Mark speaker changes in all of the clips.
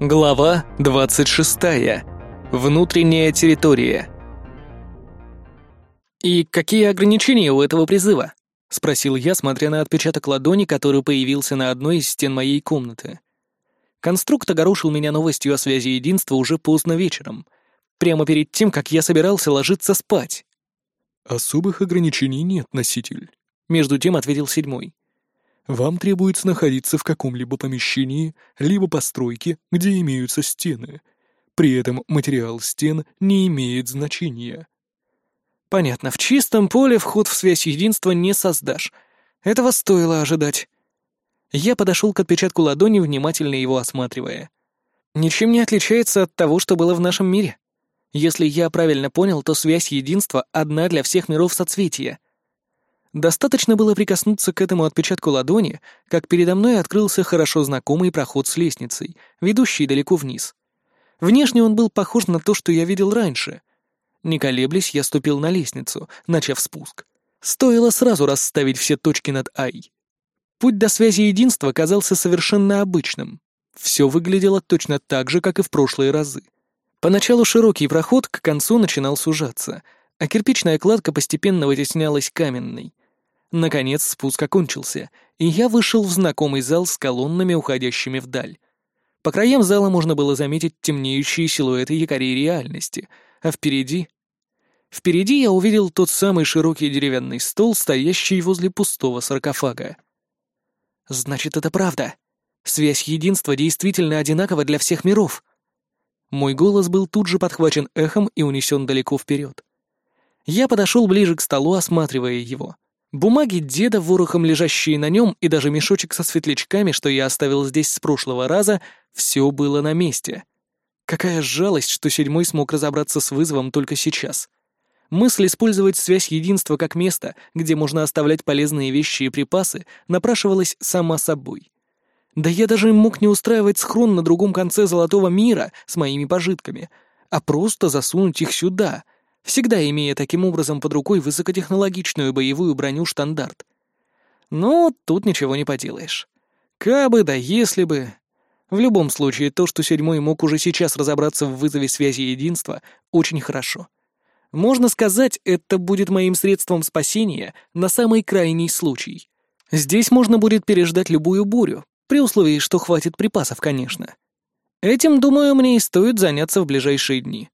Speaker 1: Глава 26. Внутренняя территория. «И какие ограничения у этого призыва?» — спросил я, смотря на отпечаток ладони, который появился на одной из стен моей комнаты. Конструкт огорошил меня новостью о связи единства уже поздно вечером, прямо перед тем, как я собирался ложиться спать.
Speaker 2: «Особых ограничений нет, носитель», —
Speaker 1: между тем ответил седьмой.
Speaker 2: Вам требуется находиться в каком-либо помещении, либо постройке, где имеются стены. При этом материал стен не имеет значения.
Speaker 1: Понятно, в чистом поле вход в связь единства не создашь. Этого стоило ожидать. Я подошел к отпечатку ладони, внимательно его осматривая. Ничем не отличается от того, что было в нашем мире. Если я правильно понял, то связь единства одна для всех миров соцветия. Достаточно было прикоснуться к этому отпечатку ладони, как передо мной открылся хорошо знакомый проход с лестницей, ведущий далеко вниз. Внешне он был похож на то, что я видел раньше. Не колеблясь, я ступил на лестницу, начав спуск. Стоило сразу расставить все точки над «Ай». Путь до связи единства казался совершенно обычным. Все выглядело точно так же, как и в прошлые разы. Поначалу широкий проход к концу начинал сужаться, а кирпичная кладка постепенно вытеснялась каменной — Наконец спуск окончился, и я вышел в знакомый зал с колоннами, уходящими вдаль. По краям зала можно было заметить темнеющие силуэты якорей реальности, а впереди... Впереди я увидел тот самый широкий деревянный стол, стоящий возле пустого саркофага. «Значит, это правда. Связь единства действительно одинакова для всех миров». Мой голос был тут же подхвачен эхом и унесен далеко вперед. Я подошел ближе к столу, осматривая его. Бумаги деда, ворохом лежащие на нем, и даже мешочек со светлячками, что я оставил здесь с прошлого раза, все было на месте. Какая жалость, что седьмой смог разобраться с вызовом только сейчас. Мысль использовать связь единства как место, где можно оставлять полезные вещи и припасы, напрашивалась сама собой. Да я даже мог не устраивать схрон на другом конце золотого мира с моими пожитками, а просто засунуть их сюда — всегда имея таким образом под рукой высокотехнологичную боевую броню «Штандарт». Но тут ничего не поделаешь. Кабы да если бы... В любом случае, то, что седьмой мог уже сейчас разобраться в вызове связи единства, очень хорошо. Можно сказать, это будет моим средством спасения на самый крайний случай. Здесь можно будет переждать любую бурю, при условии, что хватит припасов, конечно. Этим, думаю, мне и стоит заняться в ближайшие дни.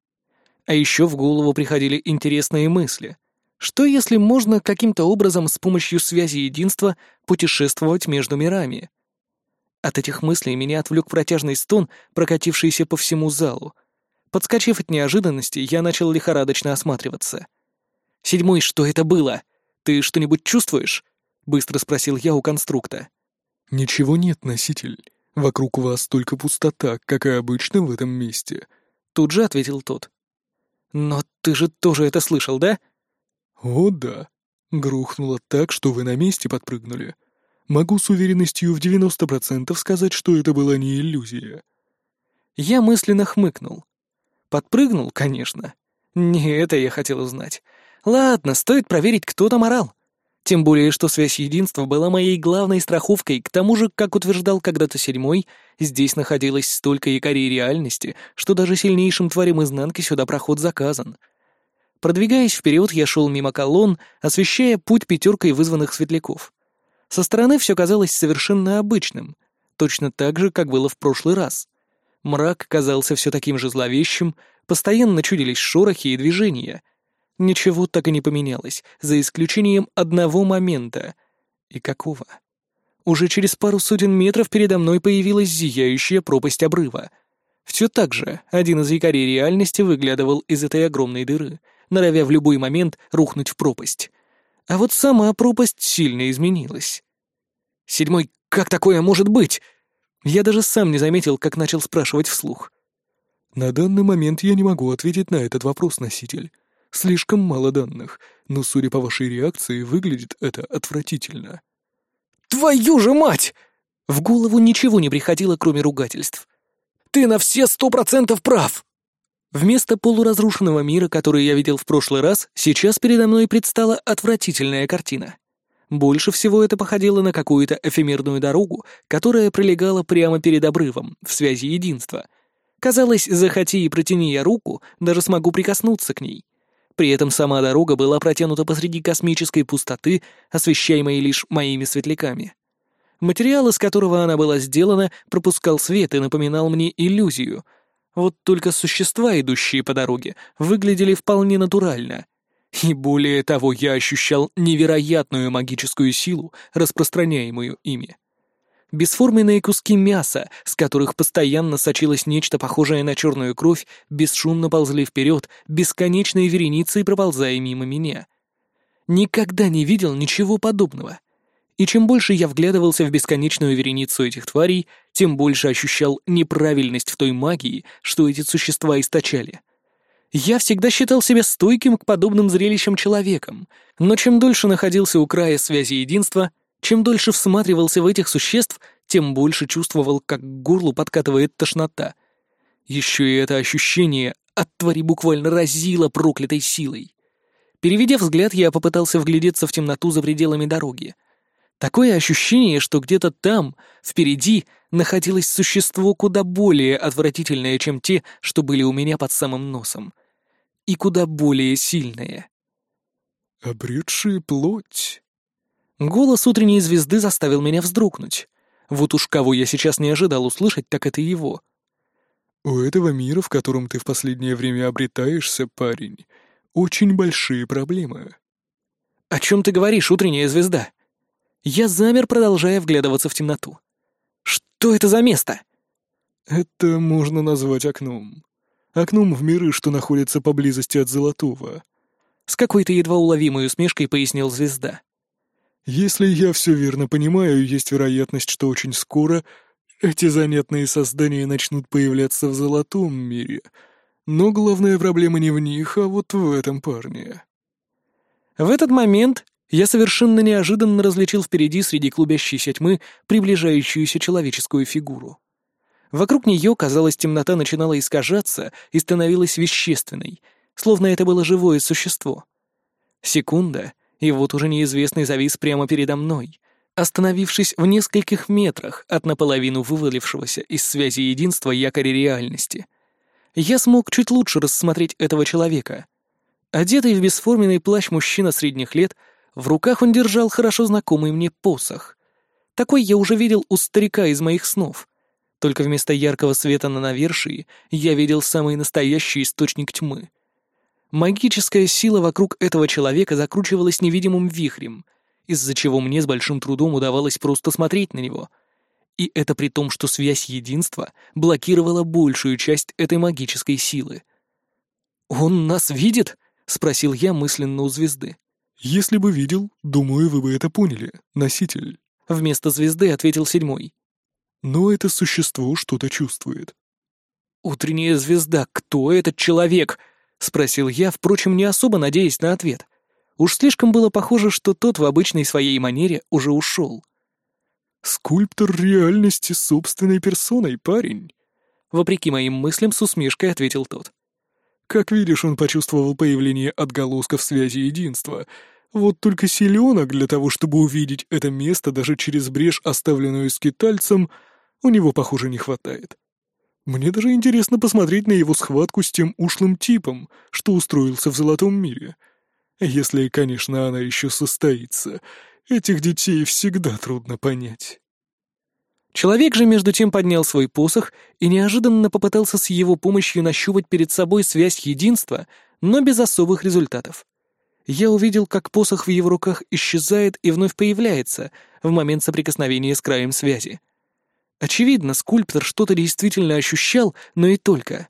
Speaker 1: А еще в голову приходили интересные мысли. Что если можно каким-то образом с помощью связи единства путешествовать между мирами? От этих мыслей меня отвлек протяжный стон, прокатившийся по всему залу. Подскочив от неожиданности, я начал лихорадочно осматриваться. «Седьмой, что это было? Ты что-нибудь чувствуешь?» — быстро спросил я у конструкта.
Speaker 2: «Ничего нет, носитель. Вокруг вас только пустота, как и обычно в этом месте», —
Speaker 1: тут же ответил тот. «Но ты же тоже это слышал, да?»
Speaker 2: «О, да. Грохнуло так, что вы на месте подпрыгнули. Могу с уверенностью в 90% сказать, что это была не иллюзия».
Speaker 1: Я мысленно хмыкнул. Подпрыгнул, конечно. Не это я хотел узнать. Ладно, стоит проверить, кто там орал. Тем более, что связь единства была моей главной страховкой, к тому же, как утверждал когда-то седьмой, здесь находилось столько якорей реальности, что даже сильнейшим тварям изнанки сюда проход заказан. Продвигаясь вперед, я шел мимо колонн, освещая путь пятеркой вызванных светляков. Со стороны все казалось совершенно обычным, точно так же, как было в прошлый раз. Мрак казался все таким же зловещим, постоянно чудились шорохи и движения — Ничего так и не поменялось, за исключением одного момента. И какого? Уже через пару сотен метров передо мной появилась зияющая пропасть обрыва. Все так же один из якорей реальности выглядывал из этой огромной дыры, норовя в любой момент рухнуть в пропасть. А вот сама пропасть сильно изменилась. «Седьмой, как такое может быть?» Я даже сам не заметил, как начал спрашивать вслух.
Speaker 2: «На данный момент я не могу ответить на этот вопрос, носитель. Слишком мало данных, но, судя по вашей реакции, выглядит это отвратительно».
Speaker 1: «Твою же мать!» В голову ничего не приходило, кроме ругательств. «Ты на все сто процентов прав!» Вместо полуразрушенного мира, который я видел в прошлый раз, сейчас передо мной предстала отвратительная картина. Больше всего это походило на какую-то эфемерную дорогу, которая пролегала прямо перед обрывом, в связи единства — Казалось, захоти и протяни я руку, даже смогу прикоснуться к ней. При этом сама дорога была протянута посреди космической пустоты, освещаемой лишь моими светляками. Материал, из которого она была сделана, пропускал свет и напоминал мне иллюзию. Вот только существа, идущие по дороге, выглядели вполне натурально. И более того, я ощущал невероятную магическую силу, распространяемую ими. Бесформенные куски мяса, с которых постоянно сочилось нечто похожее на черную кровь, бесшумно ползли вперед, бесконечной вереницей проползая мимо меня. Никогда не видел ничего подобного. И чем больше я вглядывался в бесконечную вереницу этих тварей, тем больше ощущал неправильность в той магии, что эти существа источали. Я всегда считал себя стойким к подобным зрелищам человеком, но чем дольше находился у края связи единства, чем дольше всматривался в этих существ, тем больше чувствовал, как к горлу подкатывает тошнота. Еще и это ощущение от твари буквально разило проклятой силой. Переведя взгляд, я попытался вглядеться в темноту за пределами дороги. Такое ощущение, что где-то там, впереди, находилось существо куда более отвратительное, чем те, что были у меня под самым носом. И куда более сильное.
Speaker 2: «Обретшие плоть»,
Speaker 1: Голос утренней звезды заставил меня вздрогнуть. Вот уж кого я сейчас не ожидал услышать, так это его.
Speaker 2: «У этого мира, в котором ты в последнее время обретаешься, парень, очень большие проблемы».
Speaker 1: «О чем ты говоришь, утренняя звезда?» Я замер, продолжая вглядываться в темноту. «Что это за место?»
Speaker 2: «Это можно назвать окном. Окном в миры, что находятся поблизости от Золотого».
Speaker 1: С какой-то едва уловимой усмешкой пояснил звезда.
Speaker 2: Если я все верно понимаю, есть вероятность, что очень скоро эти занятные создания начнут появляться в золотом мире. Но главная проблема не в них, а вот в этом парне.
Speaker 1: В этот момент я совершенно неожиданно различил впереди среди клубящейся тьмы приближающуюся человеческую фигуру. Вокруг нее, казалось, темнота начинала искажаться и становилась вещественной, словно это было живое существо. Секунда, и вот уже неизвестный завис прямо передо мной, остановившись в нескольких метрах от наполовину вывалившегося из связи единства якоря реальности. Я смог чуть лучше рассмотреть этого человека. Одетый в бесформенный плащ мужчина средних лет, в руках он держал хорошо знакомый мне посох. Такой я уже видел у старика из моих снов. Только вместо яркого света на навершии я видел самый настоящий источник тьмы — Магическая сила вокруг этого человека закручивалась невидимым вихрем, из-за чего мне с большим трудом удавалось просто смотреть на него. И это при том, что связь единства блокировала большую часть этой магической силы. «Он нас видит?» — спросил я мысленно у звезды.
Speaker 2: «Если бы видел, думаю, вы бы это поняли, носитель».
Speaker 1: Вместо звезды ответил седьмой.
Speaker 2: «Но это существо что-то чувствует».
Speaker 1: «Утренняя звезда, кто этот человек?» — спросил я, впрочем, не особо надеясь на ответ. Уж слишком было похоже, что тот в обычной своей манере уже ушел.
Speaker 2: «Скульптор реальности собственной персоной, парень», —
Speaker 1: вопреки моим мыслям с усмешкой ответил тот.
Speaker 2: «Как видишь, он почувствовал появление отголосков связи единства. Вот только силенок для того, чтобы увидеть это место даже через брешь, оставленную скитальцем, у него, похоже, не хватает. Мне даже интересно посмотреть на его схватку с тем ушлым типом, что устроился в Золотом мире. Если, конечно, она еще состоится. Этих детей всегда трудно понять.
Speaker 1: Человек же между тем поднял свой посох и неожиданно попытался с его помощью нащупать перед собой связь единства, но без особых результатов. Я увидел, как посох в его руках исчезает и вновь появляется в момент соприкосновения с краем связи. Очевидно, скульптор что-то действительно ощущал, но и только.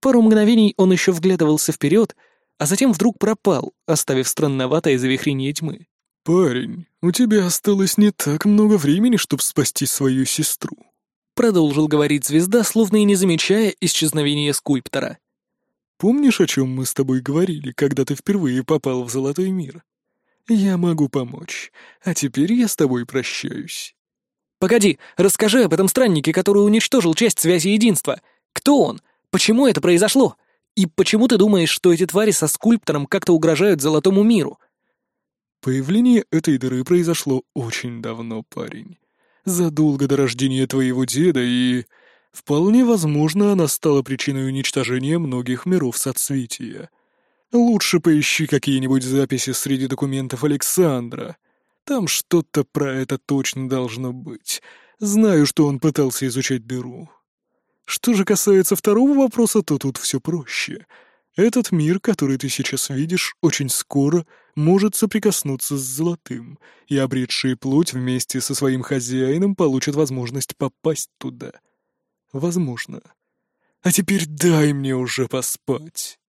Speaker 1: Пару мгновений он еще вглядывался вперед, а затем вдруг пропал, оставив странноватое завихрение тьмы.
Speaker 2: «Парень, у тебя осталось не так много времени, чтобы спасти свою сестру», —
Speaker 1: продолжил говорить звезда, словно и не замечая исчезновения скульптора.
Speaker 2: «Помнишь, о чем мы с тобой говорили, когда ты впервые попал в Золотой мир? Я могу помочь, а теперь я с тобой прощаюсь».
Speaker 1: «Погоди, расскажи об этом страннике, который уничтожил часть связи единства. Кто он? Почему это произошло? И почему ты думаешь, что эти твари со скульптором как-то угрожают золотому миру?»
Speaker 2: «Появление этой дыры произошло очень давно, парень. Задолго до рождения твоего деда и... Вполне возможно, она стала причиной уничтожения многих миров соцветия. Лучше поищи какие-нибудь записи среди документов Александра. Там что-то про это точно должно быть. Знаю, что он пытался изучать дыру. Что же касается второго вопроса, то тут все проще. Этот мир, который ты сейчас видишь, очень скоро может соприкоснуться с золотым, и обретшие плоть вместе со своим хозяином получат возможность попасть туда. Возможно. А теперь дай мне уже поспать.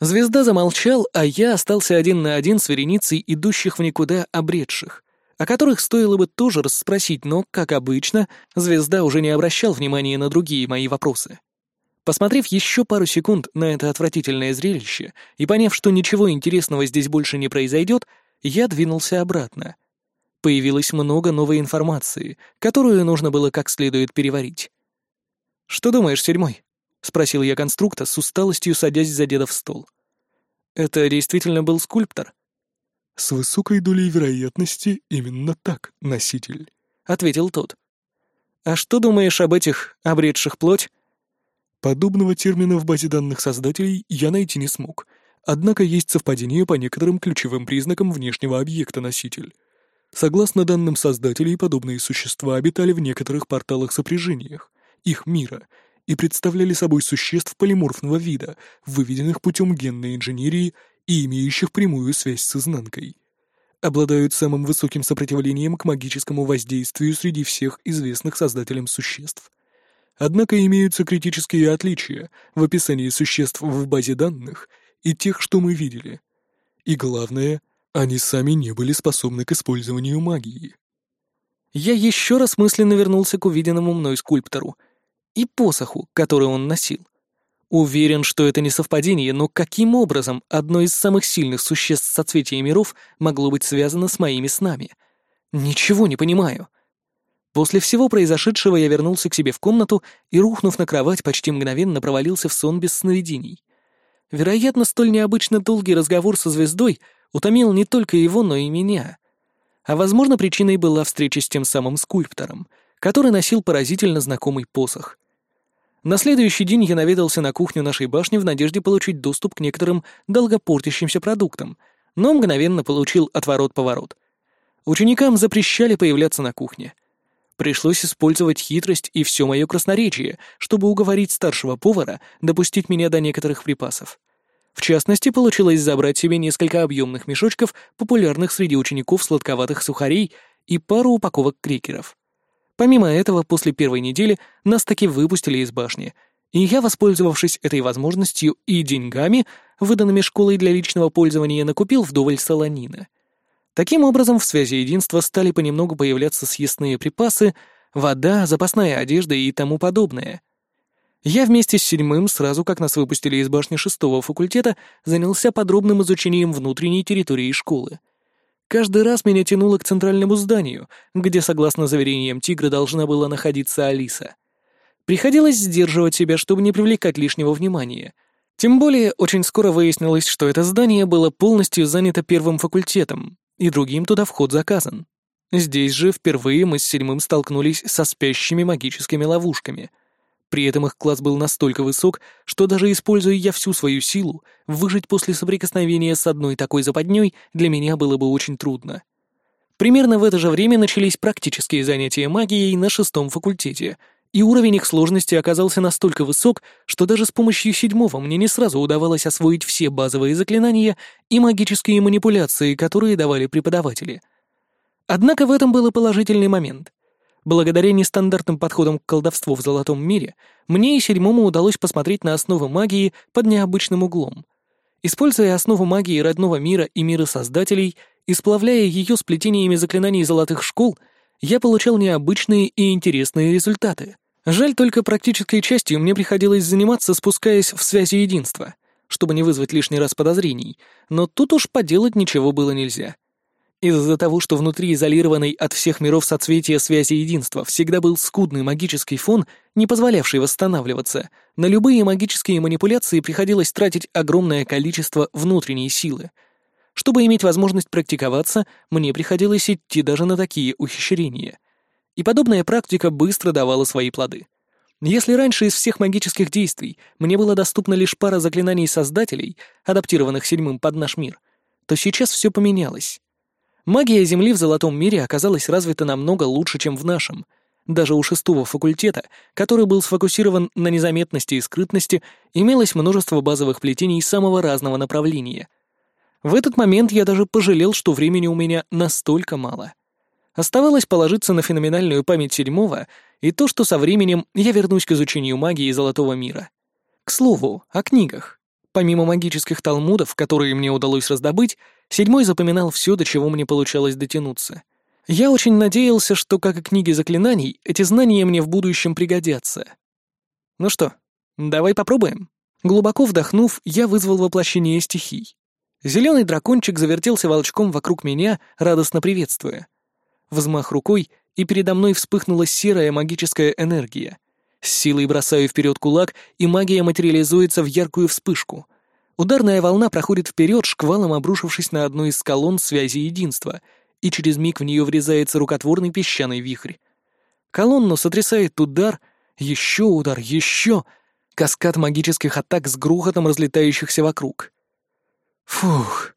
Speaker 1: Звезда замолчал, а я остался один на один с вереницей идущих в никуда обретших, о которых стоило бы тоже расспросить, но, как обычно, звезда уже не обращал внимания на другие мои вопросы. Посмотрев еще пару секунд на это отвратительное зрелище и поняв, что ничего интересного здесь больше не произойдет, я двинулся обратно. Появилось много новой информации, которую нужно было как следует переварить. «Что думаешь, седьмой?» — спросил я конструкта с усталостью, садясь за деда в стол. «Это действительно был скульптор?»
Speaker 2: «С высокой долей вероятности именно так, носитель», — ответил тот.
Speaker 1: «А что думаешь об этих, обретших плоть?»
Speaker 2: Подобного термина в базе данных создателей я найти не смог, однако есть совпадение по некоторым ключевым признакам внешнего объекта носитель. Согласно данным создателей, подобные существа обитали в некоторых порталах-сопряжениях, их мира, и представляли собой существ полиморфного вида, выведенных путем генной инженерии и имеющих прямую связь с изнанкой. Обладают самым высоким сопротивлением к магическому воздействию среди всех известных создателям существ. Однако имеются критические отличия в описании существ в базе данных и тех, что мы видели. И главное, они сами не были способны к использованию магии.
Speaker 1: Я еще раз мысленно вернулся к увиденному мной скульптору и посоху, который он носил. Уверен, что это не совпадение, но каким образом одно из самых сильных существ соцветия миров могло быть связано с моими снами? Ничего не понимаю. После всего произошедшего я вернулся к себе в комнату и, рухнув на кровать, почти мгновенно провалился в сон без сновидений. Вероятно, столь необычно долгий разговор со звездой утомил не только его, но и меня. А возможно, причиной была встреча с тем самым скульптором, который носил поразительно знакомый посох — на следующий день я наведался на кухню нашей башни в надежде получить доступ к некоторым долгопортящимся продуктам, но мгновенно получил отворот-поворот. Ученикам запрещали появляться на кухне. Пришлось использовать хитрость и все мое красноречие, чтобы уговорить старшего повара допустить меня до некоторых припасов. В частности, получилось забрать себе несколько объемных мешочков, популярных среди учеников сладковатых сухарей и пару упаковок крекеров. Помимо этого, после первой недели нас таки выпустили из башни, и я, воспользовавшись этой возможностью и деньгами, выданными школой для личного пользования, накупил вдоволь солонина. Таким образом, в связи единства стали понемногу появляться съестные припасы, вода, запасная одежда и тому подобное. Я вместе с седьмым, сразу как нас выпустили из башни шестого факультета, занялся подробным изучением внутренней территории школы — Каждый раз меня тянуло к центральному зданию, где, согласно заверениям тигра, должна была находиться Алиса. Приходилось сдерживать себя, чтобы не привлекать лишнего внимания. Тем более, очень скоро выяснилось, что это здание было полностью занято первым факультетом, и другим туда вход заказан. Здесь же впервые мы с седьмым столкнулись со спящими магическими ловушками — при этом их класс был настолько высок, что даже используя я всю свою силу, выжить после соприкосновения с одной такой западней для меня было бы очень трудно. Примерно в это же время начались практические занятия магией на шестом факультете, и уровень их сложности оказался настолько высок, что даже с помощью седьмого мне не сразу удавалось освоить все базовые заклинания и магические манипуляции, которые давали преподаватели. Однако в этом был положительный момент. Благодаря нестандартным подходам к колдовству в Золотом мире, мне и седьмому удалось посмотреть на основы магии под необычным углом. Используя основу магии родного мира и мира создателей и сплавляя ее с плетениями заклинаний золотых школ, я получал необычные и интересные результаты. Жаль, только практической частью мне приходилось заниматься, спускаясь в связи единства, чтобы не вызвать лишний раз подозрений, но тут уж поделать ничего было нельзя. Из-за того, что внутри изолированной от всех миров соцветия связи единства всегда был скудный магический фон, не позволявший восстанавливаться, на любые магические манипуляции приходилось тратить огромное количество внутренней силы. Чтобы иметь возможность практиковаться, мне приходилось идти даже на такие ухищрения. И подобная практика быстро давала свои плоды. Если раньше из всех магических действий мне было доступно лишь пара заклинаний создателей, адаптированных седьмым под наш мир, то сейчас все поменялось. Магия Земли в Золотом мире оказалась развита намного лучше, чем в нашем. Даже у шестого факультета, который был сфокусирован на незаметности и скрытности, имелось множество базовых плетений самого разного направления. В этот момент я даже пожалел, что времени у меня настолько мало. Оставалось положиться на феноменальную память седьмого и то, что со временем я вернусь к изучению магии Золотого мира. К слову, о книгах. Помимо магических талмудов, которые мне удалось раздобыть, седьмой запоминал все, до чего мне получалось дотянуться. Я очень надеялся, что, как и книги заклинаний, эти знания мне в будущем пригодятся. Ну что, давай попробуем? Глубоко вдохнув, я вызвал воплощение стихий. Зеленый дракончик завертелся волчком вокруг меня, радостно приветствуя. Взмах рукой, и передо мной вспыхнула серая магическая энергия. С силой бросаю вперед кулак, и магия материализуется в яркую вспышку. Ударная волна проходит вперед, шквалом обрушившись на одну из колонн связи единства, и через миг в нее врезается рукотворный песчаный вихрь. Колонну сотрясает удар, еще удар, еще... Каскад магических атак с грохотом разлетающихся вокруг. Фух.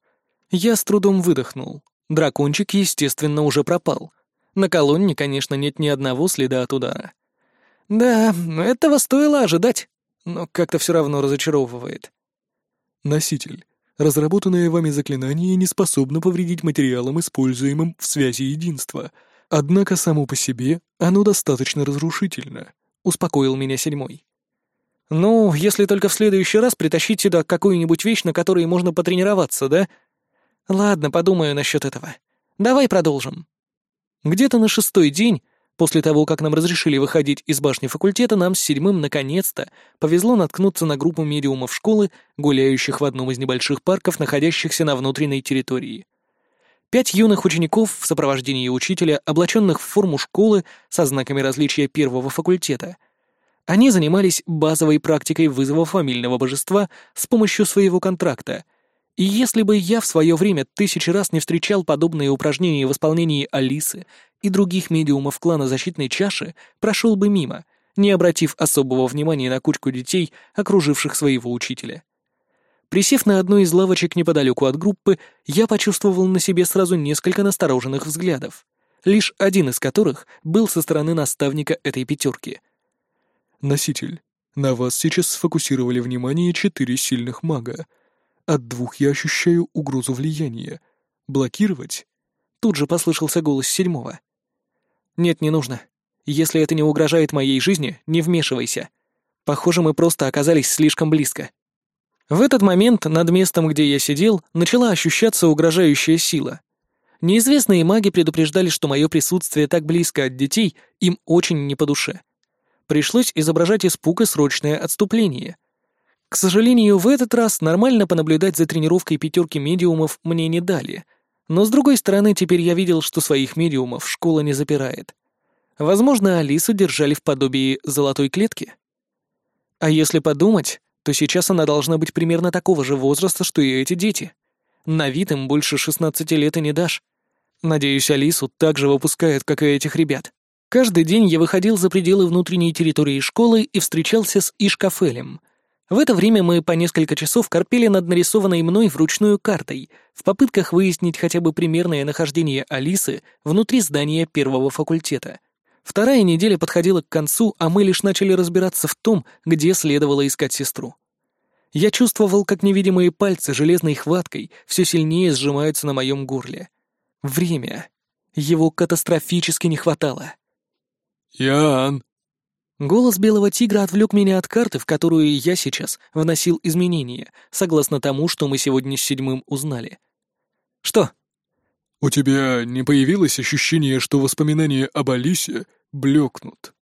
Speaker 1: Я с трудом выдохнул. Дракончик, естественно, уже пропал. На колонне, конечно, нет ни одного следа от удара. Да, этого стоило ожидать, но как-то все равно разочаровывает.
Speaker 2: Носитель. Разработанное вами заклинание не способно повредить материалам, используемым в связи единства. Однако само по себе оно достаточно разрушительно, успокоил меня седьмой.
Speaker 1: «Ну, если только в следующий раз притащить сюда какую-нибудь вещь, на которой можно потренироваться, да?» Ладно, подумаю насчет этого. Давай продолжим. Где-то на шестой день, после того, как нам разрешили выходить из башни факультета, нам с седьмым наконец-то повезло наткнуться на группу медиумов школы, гуляющих в одном из небольших парков, находящихся на внутренней территории. Пять юных учеников в сопровождении учителя, облаченных в форму школы со знаками различия первого факультета. Они занимались базовой практикой вызова фамильного божества с помощью своего контракта — и если бы я в свое время тысячи раз не встречал подобные упражнения в исполнении Алисы и других медиумов клана Защитной Чаши, прошел бы мимо, не обратив особого внимания на кучку детей, окруживших своего учителя. Присев на одну из лавочек неподалеку от группы, я почувствовал на себе сразу несколько настороженных взглядов, лишь один из которых был со стороны наставника этой пятерки.
Speaker 2: «Носитель, на вас сейчас сфокусировали внимание четыре сильных мага», от двух я ощущаю угрозу влияния. Блокировать?
Speaker 1: Тут же послышался голос седьмого. Нет, не нужно. Если это не угрожает моей жизни, не вмешивайся. Похоже, мы просто оказались слишком близко. В этот момент над местом, где я сидел, начала ощущаться угрожающая сила. Неизвестные маги предупреждали, что мое присутствие так близко от детей им очень не по душе. Пришлось изображать испуг и срочное отступление — к сожалению, в этот раз нормально понаблюдать за тренировкой пятерки медиумов мне не дали. Но с другой стороны, теперь я видел, что своих медиумов школа не запирает. Возможно, Алису держали в подобии золотой клетки. А если подумать, то сейчас она должна быть примерно такого же возраста, что и эти дети. На вид им больше 16 лет и не дашь. Надеюсь, Алису так же выпускают, как и этих ребят. Каждый день я выходил за пределы внутренней территории школы и встречался с Ишкафелем, в это время мы по несколько часов корпели над нарисованной мной вручную картой, в попытках выяснить хотя бы примерное нахождение Алисы внутри здания первого факультета. Вторая неделя подходила к концу, а мы лишь начали разбираться в том, где следовало искать сестру. Я чувствовал, как невидимые пальцы железной хваткой все сильнее сжимаются на моем горле. Время. Его катастрофически не хватало.
Speaker 2: «Ян!»
Speaker 1: Голос белого тигра отвлек меня от карты, в которую я сейчас вносил изменения, согласно тому, что мы сегодня с седьмым узнали. «Что?»
Speaker 2: «У тебя не появилось ощущение, что воспоминания об Алисе блекнут?»